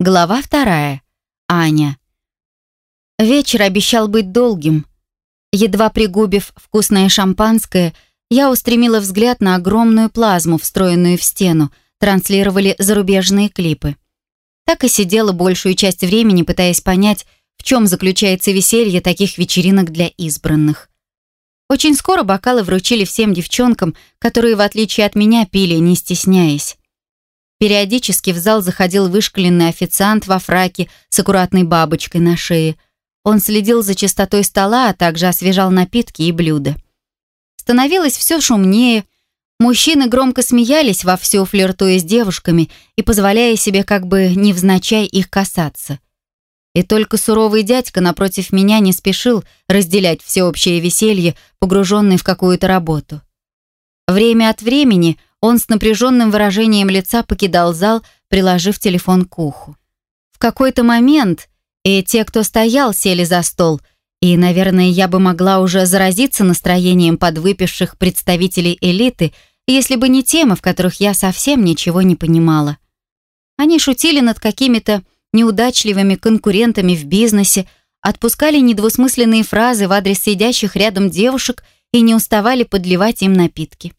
Глава вторая. Аня. Вечер обещал быть долгим. Едва пригубив вкусное шампанское, я устремила взгляд на огромную плазму, встроенную в стену, транслировали зарубежные клипы. Так и сидела большую часть времени, пытаясь понять, в чем заключается веселье таких вечеринок для избранных. Очень скоро бокалы вручили всем девчонкам, которые, в отличие от меня, пили, не стесняясь. Периодически в зал заходил вышкаленный официант во фраке с аккуратной бабочкой на шее. Он следил за чистотой стола, а также освежал напитки и блюда. Становилось все шумнее. Мужчины громко смеялись, вовсю флиртуя с девушками и позволяя себе как бы невзначай их касаться. И только суровый дядька напротив меня не спешил разделять всеобщее веселье, погруженный в какую-то работу. Время от времени – он с напряженным выражением лица покидал зал, приложив телефон к уху. В какой-то момент и те, кто стоял, сели за стол, и, наверное, я бы могла уже заразиться настроением подвыпивших представителей элиты, если бы не темы, в которых я совсем ничего не понимала. Они шутили над какими-то неудачливыми конкурентами в бизнесе, отпускали недвусмысленные фразы в адрес сидящих рядом девушек и не уставали подливать им напитки.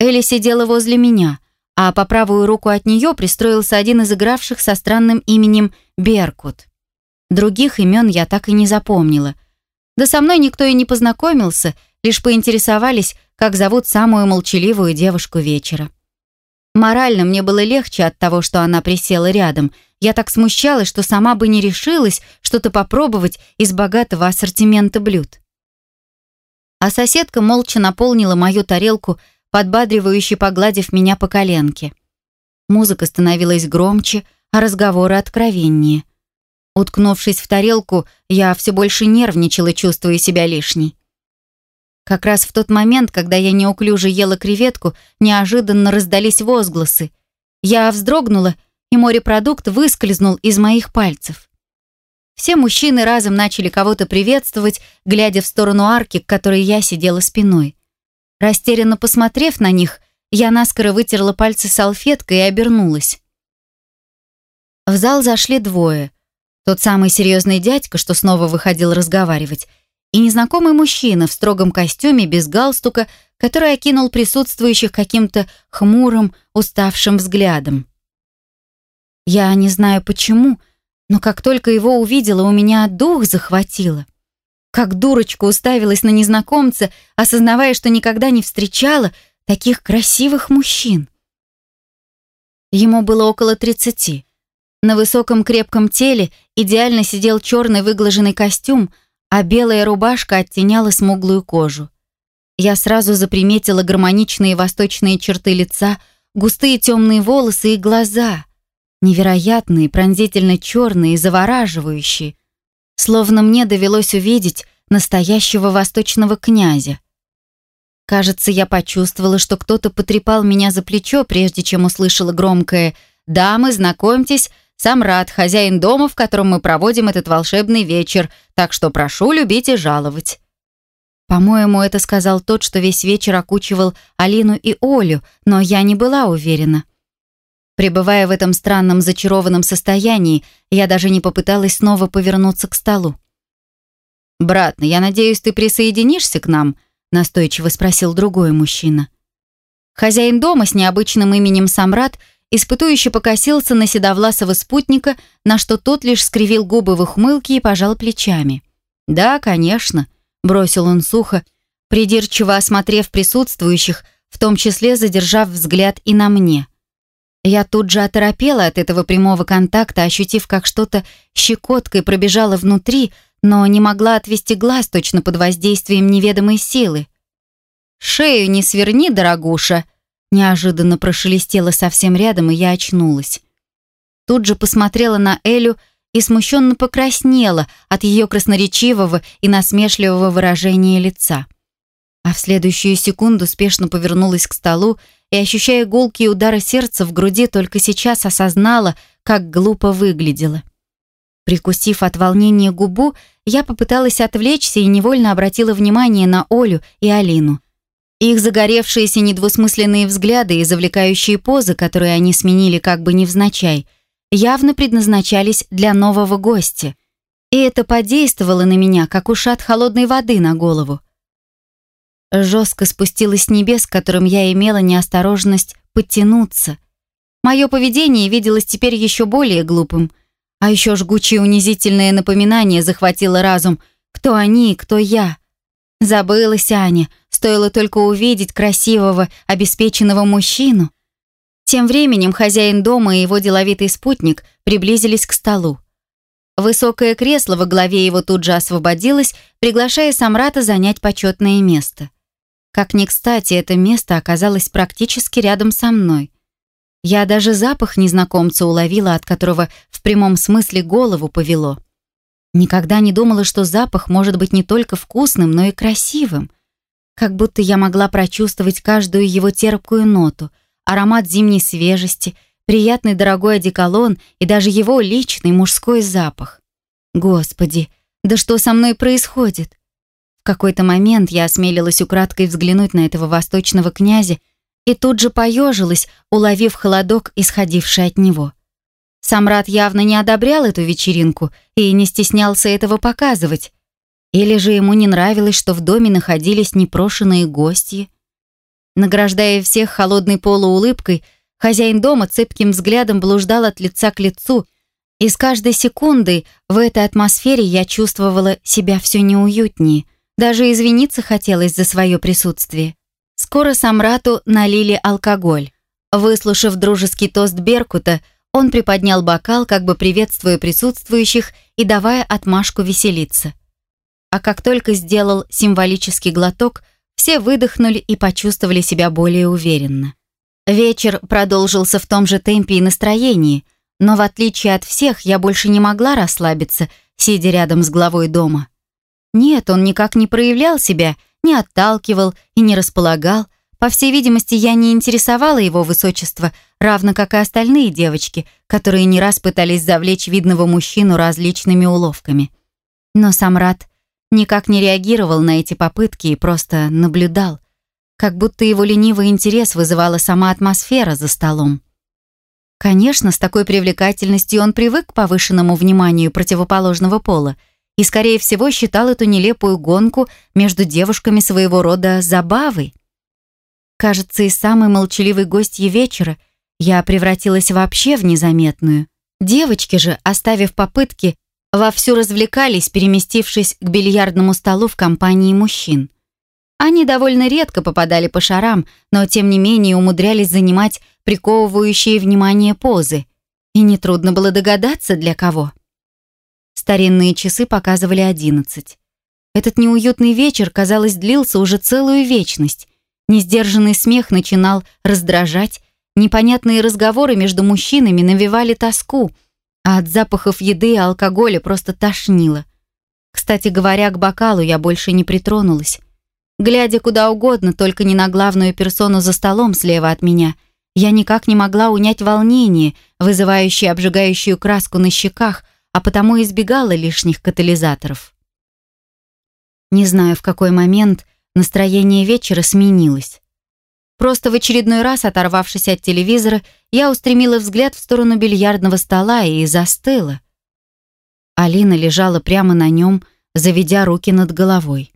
Элли сидела возле меня, а по правую руку от нее пристроился один из игравших со странным именем Беркут. Других имен я так и не запомнила. Да со мной никто и не познакомился, лишь поинтересовались, как зовут самую молчаливую девушку вечера. Морально мне было легче от того, что она присела рядом. Я так смущалась, что сама бы не решилась что-то попробовать из богатого ассортимента блюд. А соседка молча наполнила мою тарелку подбадривающе погладив меня по коленке. Музыка становилась громче, а разговоры откровеннее. Уткнувшись в тарелку, я все больше нервничала, чувствуя себя лишней. Как раз в тот момент, когда я неуклюже ела креветку, неожиданно раздались возгласы. Я вздрогнула, и морепродукт выскользнул из моих пальцев. Все мужчины разом начали кого-то приветствовать, глядя в сторону арки, к которой я сидела спиной. Растерянно посмотрев на них, я наскоро вытерла пальцы салфеткой и обернулась. В зал зашли двое. Тот самый серьезный дядька, что снова выходил разговаривать, и незнакомый мужчина в строгом костюме без галстука, который окинул присутствующих каким-то хмурым, уставшим взглядом. Я не знаю почему, но как только его увидела, у меня дух захватило. Как дурочка уставилась на незнакомца, осознавая, что никогда не встречала таких красивых мужчин. Ему было около тридцати. На высоком крепком теле идеально сидел черный выглаженный костюм, а белая рубашка оттеняла смуглую кожу. Я сразу заприметила гармоничные восточные черты лица, густые темные волосы и глаза. Невероятные, пронзительно черные, завораживающие словно мне довелось увидеть настоящего восточного князя. Кажется, я почувствовала, что кто-то потрепал меня за плечо, прежде чем услышала громкое «Дамы, знакомьтесь, сам Рад, хозяин дома, в котором мы проводим этот волшебный вечер, так что прошу любить и жаловать». По-моему, это сказал тот, что весь вечер окучивал Алину и Олю, но я не была уверена. Пребывая в этом странном зачарованном состоянии, я даже не попыталась снова повернуться к столу. «Брат, я надеюсь, ты присоединишься к нам?» — настойчиво спросил другой мужчина. Хозяин дома с необычным именем Самрат испытующе покосился на седовласого спутника, на что тот лишь скривил губы в ухмылке и пожал плечами. «Да, конечно», — бросил он сухо, придирчиво осмотрев присутствующих, в том числе задержав взгляд и на мне. Я тут же оторопела от этого прямого контакта, ощутив, как что-то щекоткой пробежало внутри, но не могла отвести глаз точно под воздействием неведомой силы. «Шею не сверни, дорогуша!» Неожиданно прошелестело совсем рядом, и я очнулась. Тут же посмотрела на Элю и смущенно покраснела от ее красноречивого и насмешливого выражения лица. А в следующую секунду спешно повернулась к столу и, ощущая гулкие удары сердца в груди, только сейчас осознала, как глупо выглядела. Прикусив от волнения губу, я попыталась отвлечься и невольно обратила внимание на Олю и Алину. Их загоревшиеся недвусмысленные взгляды и завлекающие позы, которые они сменили как бы невзначай, явно предназначались для нового гостя. И это подействовало на меня, как ушат холодной воды на голову. Жестко спустилась с небес, которым я имела неосторожность подтянуться. Мое поведение виделось теперь еще более глупым, а еще жгучее унизительное напоминание захватило разум, кто они, кто я. Забылась Аня, стоило только увидеть красивого, обеспеченного мужчину. Тем временем хозяин дома и его деловитый спутник приблизились к столу. Высокое кресло во главе его тут же освободилось, приглашая Самрата занять почетное место. Как ни кстати, это место оказалось практически рядом со мной. Я даже запах незнакомца уловила, от которого в прямом смысле голову повело. Никогда не думала, что запах может быть не только вкусным, но и красивым. Как будто я могла прочувствовать каждую его терпкую ноту, аромат зимней свежести, приятный дорогой одеколон и даже его личный мужской запах. Господи, да что со мной происходит? В какой-то момент я осмелилась украдкой взглянуть на этого восточного князя и тут же поежилась, уловив холодок, исходивший от него. Самрат явно не одобрял эту вечеринку и не стеснялся этого показывать. Или же ему не нравилось, что в доме находились непрошенные гости. Награждая всех холодной полуулыбкой, хозяин дома цепким взглядом блуждал от лица к лицу, и с каждой секундой в этой атмосфере я чувствовала себя все неуютнее — даже извиниться хотелось за свое присутствие. Скоро Самрату налили алкоголь. Выслушав дружеский тост Беркута, он приподнял бокал, как бы приветствуя присутствующих и давая отмашку веселиться. А как только сделал символический глоток, все выдохнули и почувствовали себя более уверенно. Вечер продолжился в том же темпе и настроении, но в отличие от всех я больше не могла расслабиться, сидя рядом с главой дома. Нет, он никак не проявлял себя, не отталкивал и не располагал. По всей видимости, я не интересовала его высочество, равно как и остальные девочки, которые не раз пытались завлечь видного мужчину различными уловками. Но Самрат никак не реагировал на эти попытки и просто наблюдал, как будто его ленивый интерес вызывала сама атмосфера за столом. Конечно, с такой привлекательностью он привык к повышенному вниманию противоположного пола — и, скорее всего, считал эту нелепую гонку между девушками своего рода забавой. Кажется, и самый молчаливый гостья вечера я превратилась вообще в незаметную. Девочки же, оставив попытки, вовсю развлекались, переместившись к бильярдному столу в компании мужчин. Они довольно редко попадали по шарам, но тем не менее умудрялись занимать приковывающие внимание позы. И нетрудно было догадаться, для кого. Старинные часы показывали одиннадцать. Этот неуютный вечер, казалось, длился уже целую вечность. Несдержанный смех начинал раздражать, непонятные разговоры между мужчинами навевали тоску, а от запахов еды и алкоголя просто тошнило. Кстати говоря, к бокалу я больше не притронулась. Глядя куда угодно, только не на главную персону за столом слева от меня, я никак не могла унять волнение, вызывающее обжигающую краску на щеках, а потому избегала лишних катализаторов. Не знаю, в какой момент настроение вечера сменилось. Просто в очередной раз, оторвавшись от телевизора, я устремила взгляд в сторону бильярдного стола и застыла. Алина лежала прямо на нем, заведя руки над головой.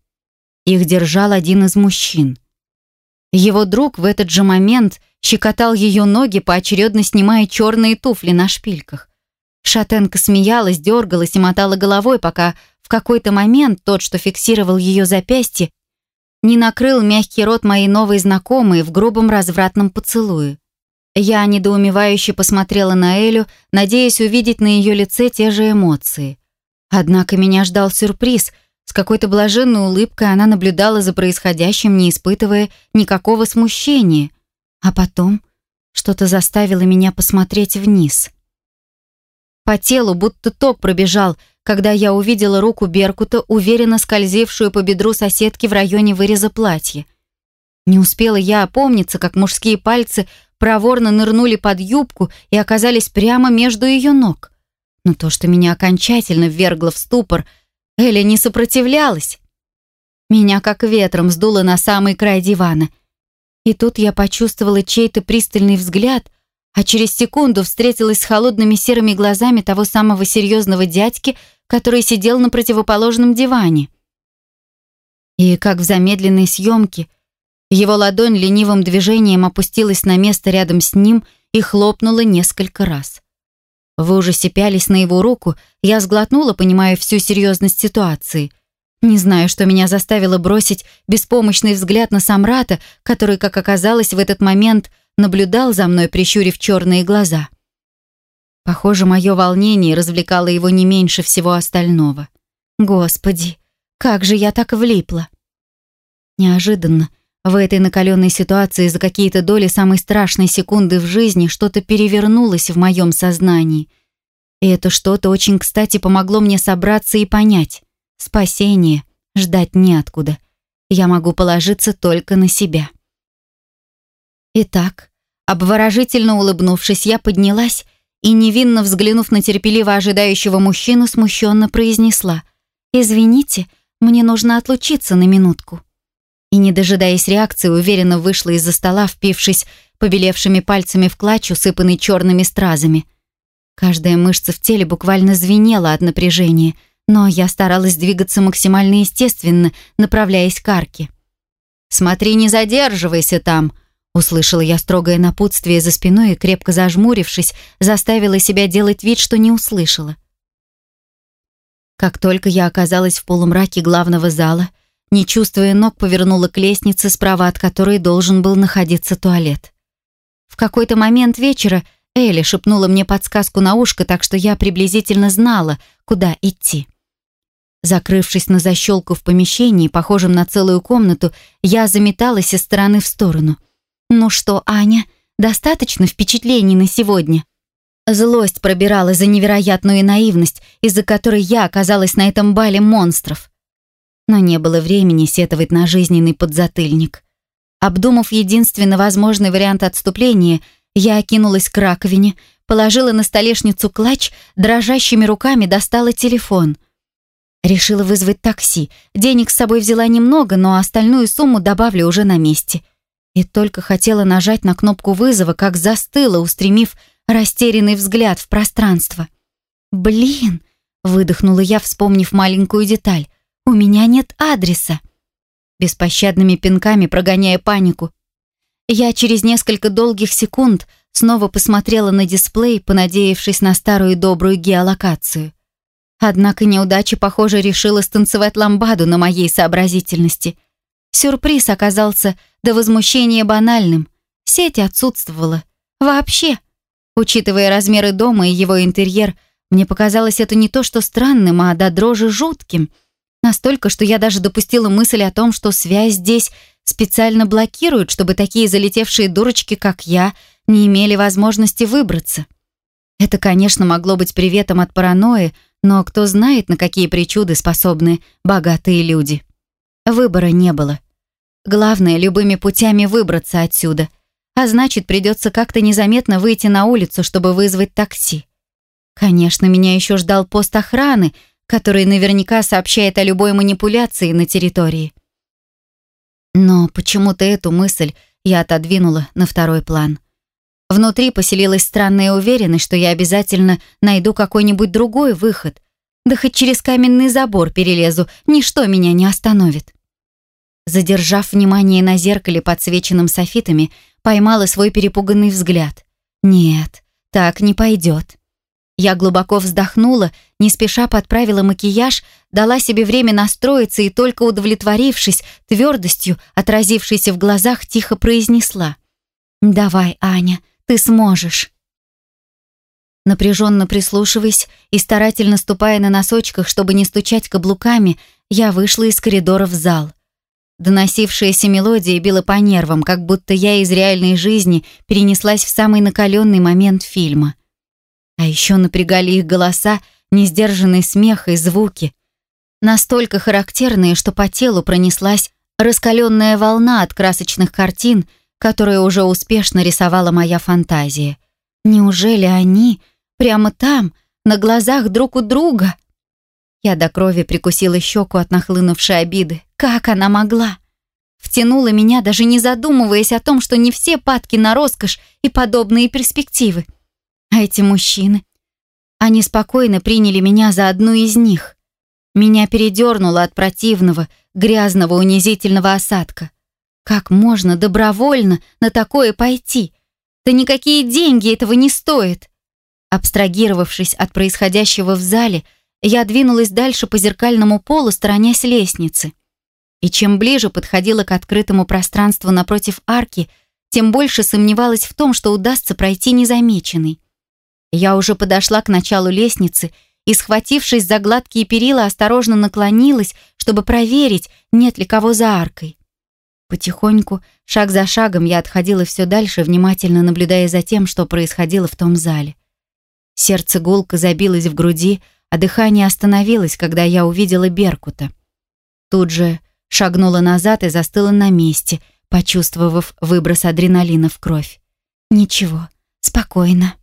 Их держал один из мужчин. Его друг в этот же момент щекотал ее ноги, поочередно снимая черные туфли на шпильках. Шатенка смеялась, дергалась и мотала головой, пока в какой-то момент тот, что фиксировал ее запястье, не накрыл мягкий рот моей новой знакомой в грубом развратном поцелуе. Я недоумевающе посмотрела на Элю, надеясь увидеть на ее лице те же эмоции. Однако меня ждал сюрприз. С какой-то блаженной улыбкой она наблюдала за происходящим, не испытывая никакого смущения. А потом что-то заставило меня посмотреть вниз. По телу будто ток пробежал, когда я увидела руку Беркута, уверенно скользившую по бедру соседки в районе выреза платья. Не успела я опомниться, как мужские пальцы проворно нырнули под юбку и оказались прямо между ее ног. Но то, что меня окончательно ввергло в ступор, Эля не сопротивлялась. Меня как ветром сдуло на самый край дивана. И тут я почувствовала чей-то пристальный взгляд, а через секунду встретилась с холодными серыми глазами того самого серьезного дядьки, который сидел на противоположном диване. И как в замедленной съемке, его ладонь ленивым движением опустилась на место рядом с ним и хлопнула несколько раз. В ужасе пялись на его руку, я сглотнула, понимая всю серьезность ситуации. Не знаю, что меня заставило бросить беспомощный взгляд на Самрата, который, как оказалось, в этот момент наблюдал за мной, прищурив черные глаза. Похоже, мое волнение развлекало его не меньше всего остального. Господи, как же я так влипла! Неожиданно, в этой накаленной ситуации за какие-то доли самой страшной секунды в жизни что-то перевернулось в моем сознании. И это что-то очень кстати помогло мне собраться и понять. Спасение ждать неоткуда. Я могу положиться только на себя. Итак, обворожительно улыбнувшись, я поднялась и, невинно взглянув на терпеливо ожидающего мужчину, смущенно произнесла «Извините, мне нужно отлучиться на минутку» и, не дожидаясь реакции, уверенно вышла из-за стола, впившись побелевшими пальцами в клатч, усыпанный черными стразами. Каждая мышца в теле буквально звенела от напряжения, но я старалась двигаться максимально естественно, направляясь к арке. «Смотри, не задерживайся там!» Услышала я строгое напутствие за спиной и, крепко зажмурившись, заставила себя делать вид, что не услышала. Как только я оказалась в полумраке главного зала, не чувствуя ног, повернула к лестнице, справа от которой должен был находиться туалет. В какой-то момент вечера Элли шепнула мне подсказку на ушко, так что я приблизительно знала, куда идти. Закрывшись на защелку в помещении, похожем на целую комнату, я заметалась из стороны в сторону. «Ну что, Аня, достаточно впечатлений на сегодня?» Злость пробирала за невероятную наивность, из-за которой я оказалась на этом бале монстров но не было времени сетовать на жизненный подзатыльник. Обдумав единственно возможный вариант отступления, я окинулась к раковине, положила на столешницу клатч, дрожащими руками достала телефон. Решила вызвать такси. Денег с собой взяла немного, но остальную сумму добавлю уже на месте. И только хотела нажать на кнопку вызова, как застыла, устремив растерянный взгляд в пространство. «Блин!» — выдохнула я, вспомнив маленькую деталь. «У меня нет адреса». Беспощадными пинками прогоняя панику. Я через несколько долгих секунд снова посмотрела на дисплей, понадеявшись на старую добрую геолокацию. Однако неудача, похоже, решила станцевать ламбаду на моей сообразительности. Сюрприз оказался до возмущения банальным. Сеть отсутствовала. Вообще. Учитывая размеры дома и его интерьер, мне показалось это не то что странным, а до дрожи жутким — Настолько, что я даже допустила мысль о том, что связь здесь специально блокируют, чтобы такие залетевшие дурочки, как я, не имели возможности выбраться. Это, конечно, могло быть приветом от паранойи, но кто знает, на какие причуды способны богатые люди. Выбора не было. Главное, любыми путями выбраться отсюда. А значит, придется как-то незаметно выйти на улицу, чтобы вызвать такси. Конечно, меня еще ждал пост охраны, который наверняка сообщает о любой манипуляции на территории. Но почему-то эту мысль я отодвинула на второй план. Внутри поселилась странная уверенность, что я обязательно найду какой-нибудь другой выход. Да хоть через каменный забор перелезу, ничто меня не остановит. Задержав внимание на зеркале, подсвеченном софитами, поймала свой перепуганный взгляд. Нет, так не пойдет. Я глубоко вздохнула, не спеша подправила макияж, дала себе время настроиться и только удовлетворившись твердостью, отразившейся в глазах, тихо произнесла. «Давай, Аня, ты сможешь». Напряженно прислушиваясь и старательно ступая на носочках, чтобы не стучать каблуками, я вышла из коридора в зал. Доносившаяся мелодия била по нервам, как будто я из реальной жизни перенеслась в самый накаленный момент фильма — а еще напрягали их голоса, несдержанный смех и звуки. Настолько характерные, что по телу пронеслась раскаленная волна от красочных картин, которые уже успешно рисовала моя фантазия. Неужели они прямо там, на глазах друг у друга? Я до крови прикусила щеку от нахлынувшей обиды. Как она могла? втянула меня, даже не задумываясь о том, что не все падки на роскошь и подобные перспективы. А эти мужчины, они спокойно приняли меня за одну из них. Меня передернуло от противного, грязного, унизительного осадка. Как можно добровольно на такое пойти? Да никакие деньги этого не стоят. Абстрагировавшись от происходящего в зале, я двинулась дальше по зеркальному полу, сторонясь лестницы. И чем ближе подходила к открытому пространству напротив арки, тем больше сомневалась в том, что удастся пройти незамеченной. Я уже подошла к началу лестницы и, схватившись за гладкие перила, осторожно наклонилась, чтобы проверить, нет ли кого за аркой. Потихоньку, шаг за шагом, я отходила все дальше, внимательно наблюдая за тем, что происходило в том зале. Сердце гулко забилось в груди, а дыхание остановилось, когда я увидела Беркута. Тут же шагнула назад и застыла на месте, почувствовав выброс адреналина в кровь. «Ничего, спокойно».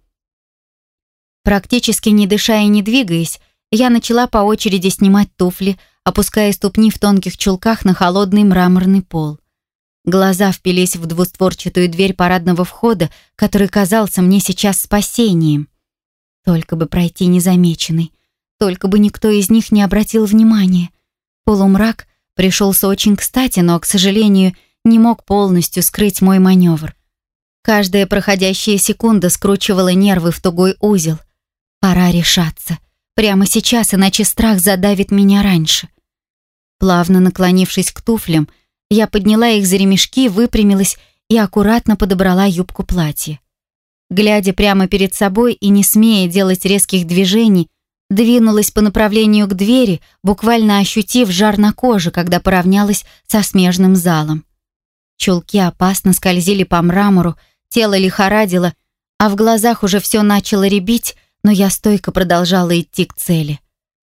Практически не дыша и не двигаясь, я начала по очереди снимать туфли, опуская ступни в тонких чулках на холодный мраморный пол. Глаза впились в двустворчатую дверь парадного входа, который казался мне сейчас спасением. Только бы пройти незамеченный, только бы никто из них не обратил внимания. Полумрак пришелся очень кстати, но, к сожалению, не мог полностью скрыть мой маневр. Каждая проходящая секунда скручивала нервы в тугой узел — Пора решаться. Прямо сейчас, иначе страх задавит меня раньше. Плавно наклонившись к туфлям, я подняла их за ремешки, выпрямилась и аккуратно подобрала юбку платья. Глядя прямо перед собой и не смея делать резких движений, двинулась по направлению к двери, буквально ощутив жар на коже, когда поравнялась со смежным залом. Чулки опасно скользили по мрамору, тело лихорадило, а в глазах уже все начало рябить, но я стойко продолжала идти к цели.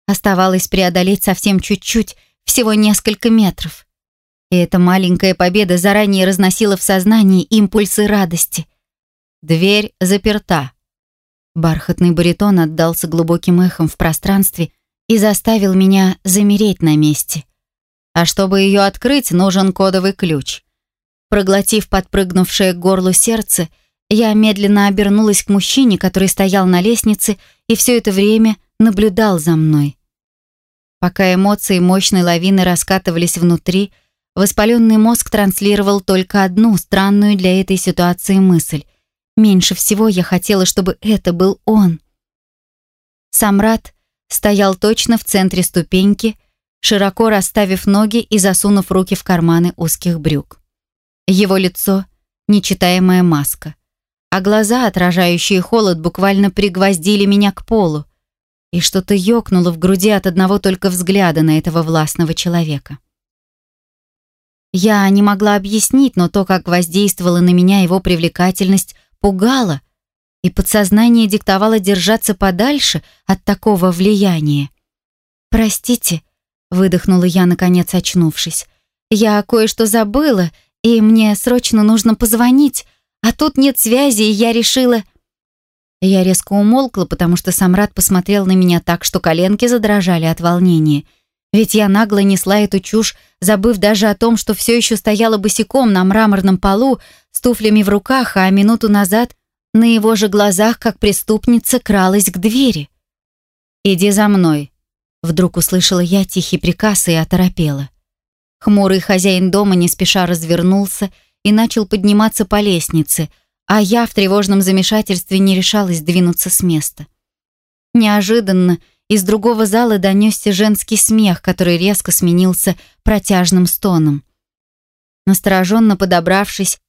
Оставалось преодолеть совсем чуть-чуть, всего несколько метров. И эта маленькая победа заранее разносила в сознании импульсы радости. Дверь заперта. Бархатный баритон отдался глубоким эхом в пространстве и заставил меня замереть на месте. А чтобы ее открыть, нужен кодовый ключ. Проглотив подпрыгнувшее к горлу сердце, я медленно обернулась к мужчине, который стоял на лестнице и все это время наблюдал за мной. Пока эмоции мощной лавины раскатывались внутри, воспаленный мозг транслировал только одну странную для этой ситуации мысль. Меньше всего я хотела, чтобы это был он. Самрат стоял точно в центре ступеньки, широко расставив ноги и засунув руки в карманы узких брюк. Его лицо — нечитаемая маска а глаза, отражающие холод, буквально пригвоздили меня к полу. И что-то ёкнуло в груди от одного только взгляда на этого властного человека. Я не могла объяснить, но то, как воздействовала на меня его привлекательность, пугало, и подсознание диктовало держаться подальше от такого влияния. «Простите», — выдохнула я, наконец очнувшись, «я кое-что забыла, и мне срочно нужно позвонить. А тут нет связи, и я решила... Я резко умолкла, потому что Самрад посмотрел на меня так, что коленки задрожали от волнения. Ведь я нагло несла эту чушь, забыв даже о том, что все еще стояла босиком на мраморном полу с туфлями в руках, а минуту назад на его же глазах, как преступница, кралась к двери. «Иди за мной», — вдруг услышала я тихий приказ и оторопела. Хмурый хозяин дома не спеша развернулся и начал подниматься по лестнице, а я в тревожном замешательстве не решалась двинуться с места. Неожиданно из другого зала донесся женский смех, который резко сменился протяжным стоном. Настороженно подобравшись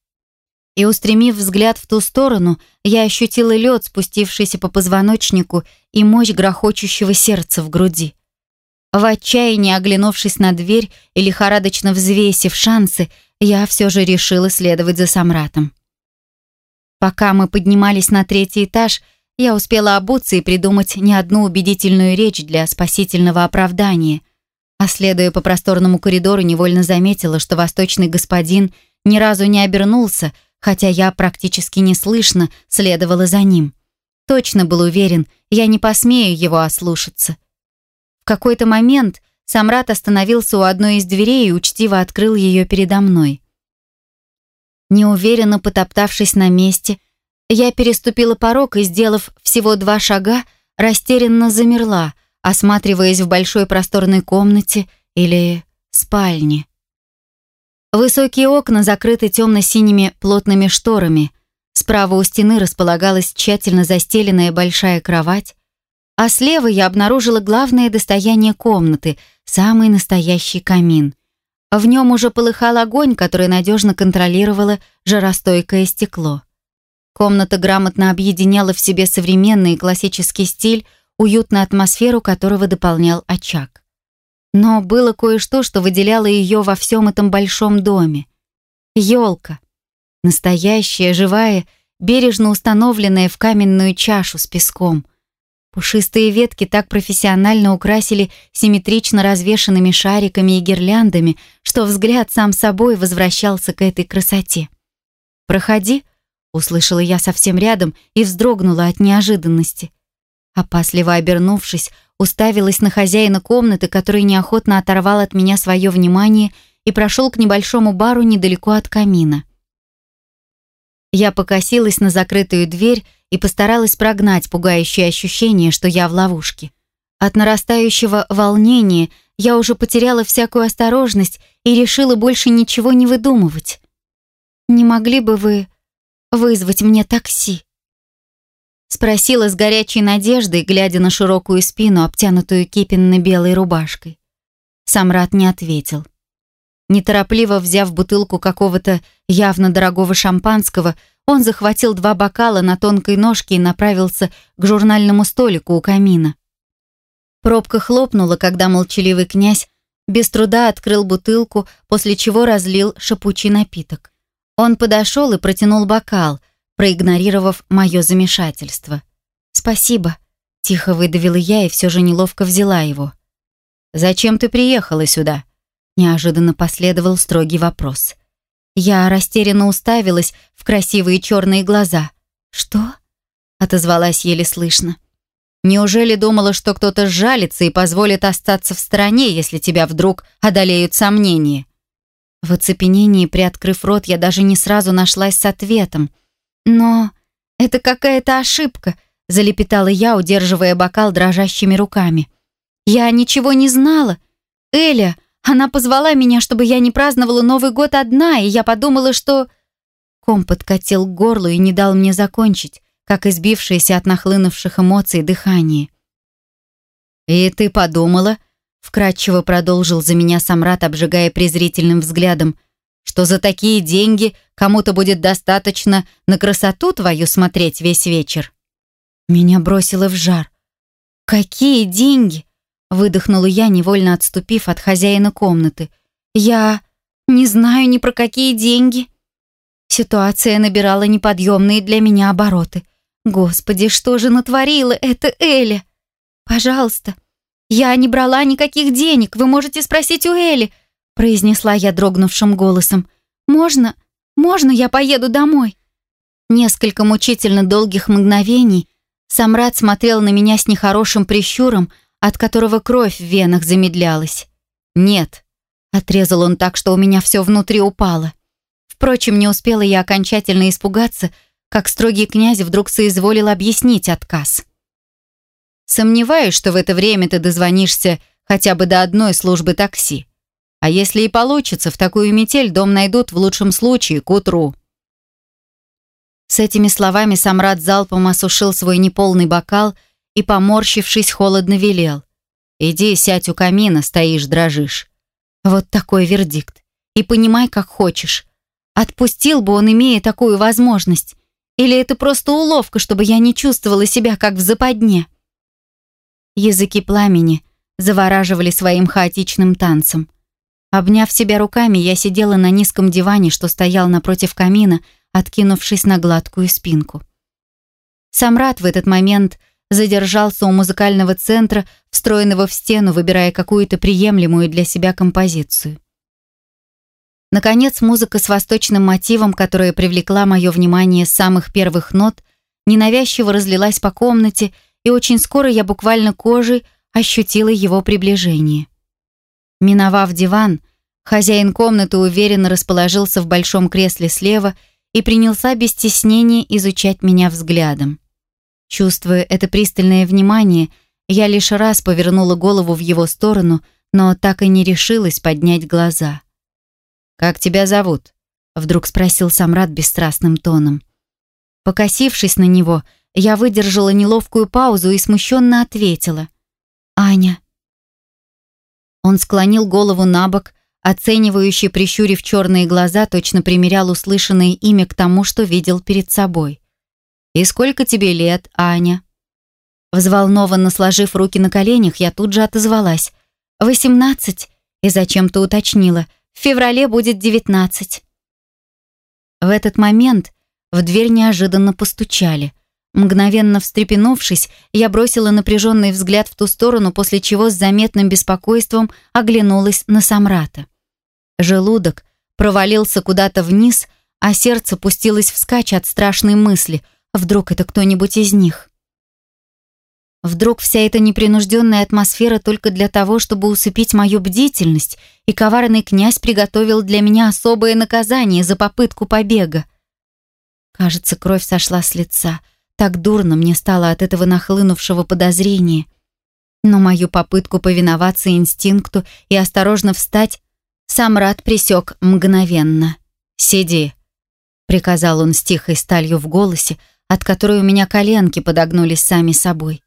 и устремив взгляд в ту сторону, я ощутила лед, спустившийся по позвоночнику и мощь грохочущего сердца в груди. В отчаянии оглянувшись на дверь и лихорадочно взвесив шансы, я все же решила следовать за Самратом. Пока мы поднимались на третий этаж, я успела обуться и придумать не одну убедительную речь для спасительного оправдания. А следуя по просторному коридору, невольно заметила, что восточный господин ни разу не обернулся, хотя я практически неслышно следовала за ним. Точно был уверен, я не посмею его ослушаться. В какой-то момент Самрат остановился у одной из дверей и учтиво открыл ее передо мной. Неуверенно потоптавшись на месте, я переступила порог и, сделав всего два шага, растерянно замерла, осматриваясь в большой просторной комнате или спальне. Высокие окна закрыты темно-синими плотными шторами. Справа у стены располагалась тщательно застеленная большая кровать, а слева я обнаружила главное достояние комнаты — самый настоящий камин. В нем уже полыхал огонь, который надежно контролировало жаростойкое стекло. Комната грамотно объединяла в себе современный классический стиль, уютную атмосферу которого дополнял очаг. Но было кое-что, что выделяло ее во всем этом большом доме. Елка. Настоящая, живая, бережно установленная в каменную чашу с песком. Пушистые ветки так профессионально украсили симметрично развешанными шариками и гирляндами, что взгляд сам собой возвращался к этой красоте. «Проходи», — услышала я совсем рядом и вздрогнула от неожиданности. Опасливо обернувшись, уставилась на хозяина комнаты, который неохотно оторвал от меня свое внимание и прошел к небольшому бару недалеко от камина. Я покосилась на закрытую дверь и постаралась прогнать пугающее ощущение, что я в ловушке. От нарастающего волнения я уже потеряла всякую осторожность и решила больше ничего не выдумывать. «Не могли бы вы вызвать мне такси?» Спросила с горячей надеждой, глядя на широкую спину, обтянутую кипенно-белой рубашкой. Самрат не ответил. Неторопливо взяв бутылку какого-то явно дорогого шампанского, он захватил два бокала на тонкой ножке и направился к журнальному столику у камина. Пробка хлопнула, когда молчаливый князь без труда открыл бутылку, после чего разлил шипучий напиток. Он подошел и протянул бокал, проигнорировав мое замешательство. «Спасибо», — тихо выдавила я и все же неловко взяла его. «Зачем ты приехала сюда?» Неожиданно последовал строгий вопрос. Я растерянно уставилась в красивые черные глаза. «Что?» — отозвалась еле слышно. «Неужели думала, что кто-то сжалится и позволит остаться в стороне, если тебя вдруг одолеют сомнения?» В оцепенении, приоткрыв рот, я даже не сразу нашлась с ответом. «Но это какая-то ошибка», — залепетала я, удерживая бокал дрожащими руками. «Я ничего не знала. Эля, она позвала меня, чтобы я не праздновала Новый год одна, и я подумала, что...» Ком подкатил к горлу и не дал мне закончить, как избившееся от нахлынувших эмоций дыхание. «И ты подумала?» — вкратчиво продолжил за меня Самрат, обжигая презрительным взглядом, что за такие деньги кому-то будет достаточно на красоту твою смотреть весь вечер. Меня бросило в жар. «Какие деньги?» Выдохнула я, невольно отступив от хозяина комнаты. «Я не знаю ни про какие деньги». Ситуация набирала неподъемные для меня обороты. «Господи, что же натворила эта Эля?» «Пожалуйста, я не брала никаких денег, вы можете спросить у Эли», произнесла я дрогнувшим голосом. «Можно, можно я поеду домой?» Несколько мучительно долгих мгновений Самрад смотрел на меня с нехорошим прищуром, от которого кровь в венах замедлялась. «Нет», — отрезал он так, что у меня все внутри упало. Впрочем, не успела я окончательно испугаться, как строгий князь вдруг соизволил объяснить отказ. «Сомневаюсь, что в это время ты дозвонишься хотя бы до одной службы такси. А если и получится, в такую метель дом найдут в лучшем случае к утру». С этими словами Самрад залпом осушил свой неполный бокал и, поморщившись, холодно велел. «Иди, сядь у камина, стоишь, дрожишь». Вот такой вердикт. И понимай, как хочешь. Отпустил бы он, имея такую возможность. Или это просто уловка, чтобы я не чувствовала себя, как в западне. Языки пламени завораживали своим хаотичным танцем. Обняв себя руками, я сидела на низком диване, что стоял напротив камина, откинувшись на гладкую спинку. Самрат в этот момент – задержался у музыкального центра, встроенного в стену, выбирая какую-то приемлемую для себя композицию. Наконец, музыка с восточным мотивом, которая привлекла мое внимание с самых первых нот, ненавязчиво разлилась по комнате, и очень скоро я буквально кожей ощутила его приближение. Миновав диван, Хозяин комнаты уверенно расположился в большом кресле слева и принялся без стеснения изучать меня взглядом. Чувствуя это пристальное внимание, я лишь раз повернула голову в его сторону, но так и не решилась поднять глаза. «Как тебя зовут?» — вдруг спросил Самрад бесстрастным тоном. Покосившись на него, я выдержала неловкую паузу и смущенно ответила. «Аня». Он склонил голову на бок, оценивающий, прищурив черные глаза, точно примерял услышанное имя к тому, что видел перед собой. «И сколько тебе лет, Аня?» Взволнованно сложив руки на коленях, я тут же отозвалась. «Восемнадцать?» И зачем-то уточнила. «В феврале будет девятнадцать». В этот момент в дверь неожиданно постучали. Мгновенно встрепенувшись, я бросила напряженный взгляд в ту сторону, после чего с заметным беспокойством оглянулась на Самрата. Желудок провалился куда-то вниз, а сердце пустилось вскачь от страшной мысли. Вдруг это кто-нибудь из них? Вдруг вся эта непринужденная атмосфера только для того, чтобы усыпить мою бдительность, и коварный князь приготовил для меня особое наказание за попытку побега. Кажется, кровь сошла с лица. Так дурно мне стало от этого нахлынувшего подозрения. Но мою попытку повиноваться инстинкту и осторожно встать сам Рад присек мгновенно. «Сиди», — приказал он с тихой сталью в голосе, от которой у меня коленки подогнулись сами собой.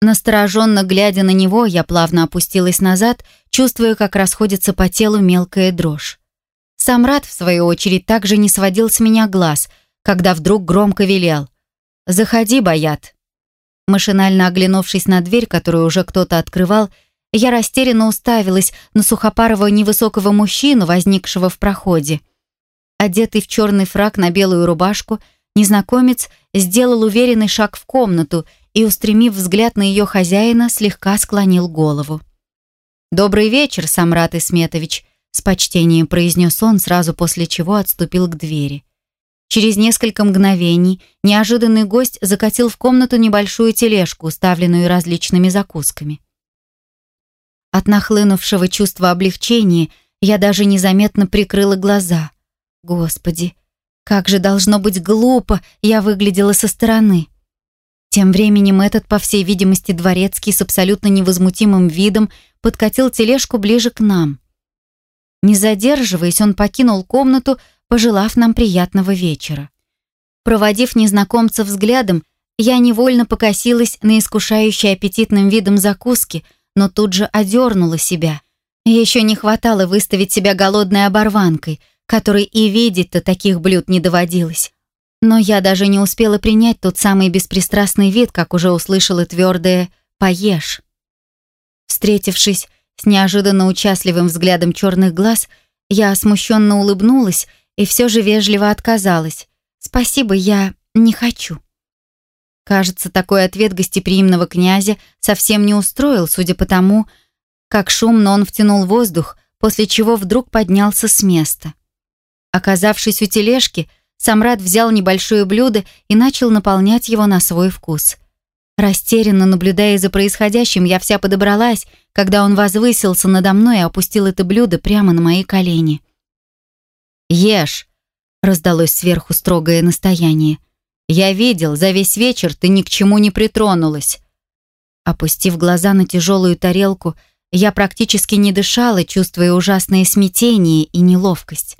Настороженно глядя на него, я плавно опустилась назад, чувствуя, как расходится по телу мелкая дрожь. Сам Рад, в свою очередь, также не сводил с меня глаз, когда вдруг громко велел. «Заходи, Баят». Машинально оглянувшись на дверь, которую уже кто-то открывал, я растерянно уставилась на сухопарого невысокого мужчину, возникшего в проходе. Одетый в черный фрак на белую рубашку, незнакомец сделал уверенный шаг в комнату и, устремив взгляд на ее хозяина, слегка склонил голову. «Добрый вечер, Самрат Исметович», — с почтением произнес он, сразу после чего отступил к двери. Через несколько мгновений неожиданный гость закатил в комнату небольшую тележку, уставленную различными закусками. От нахлынувшего чувства облегчения я даже незаметно прикрыла глаза. Господи, как же должно быть глупо я выглядела со стороны. Тем временем этот, по всей видимости, дворецкий с абсолютно невозмутимым видом подкатил тележку ближе к нам. Не задерживаясь, он покинул комнату, пожелав нам приятного вечера. Проводив незнакомца взглядом, я невольно покосилась на искушающий аппетитным видом закуски, но тут же одернула себя. Еще не хватало выставить себя голодной оборванкой, которой и видеть-то таких блюд не доводилось. Но я даже не успела принять тот самый беспристрастный вид, как уже услышала твердое «поешь». Встретившись с неожиданно участливым взглядом черных глаз, я смущенно улыбнулась и все же вежливо отказалась. «Спасибо, я не хочу». Кажется, такой ответ гостеприимного князя совсем не устроил, судя по тому, как шумно он втянул воздух, после чего вдруг поднялся с места. Оказавшись у тележки, Самрад взял небольшое блюдо и начал наполнять его на свой вкус. Растерянно наблюдая за происходящим, я вся подобралась, когда он возвысился надо мной и опустил это блюдо прямо на мои колени. «Ешь!» — раздалось сверху строгое настояние. Я видел, за весь вечер ты ни к чему не притронулась. Опустив глаза на тяжелую тарелку, я практически не дышала, чувствуя ужасное смятение и неловкость.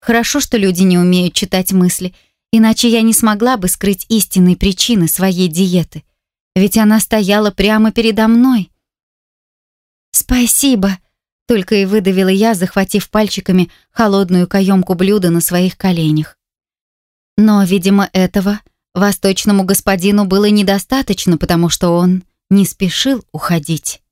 Хорошо, что люди не умеют читать мысли, иначе я не смогла бы скрыть истинной причины своей диеты. Ведь она стояла прямо передо мной. «Спасибо», — только и выдавила я, захватив пальчиками холодную каемку блюда на своих коленях. Но, видимо, этого восточному господину было недостаточно, потому что он не спешил уходить.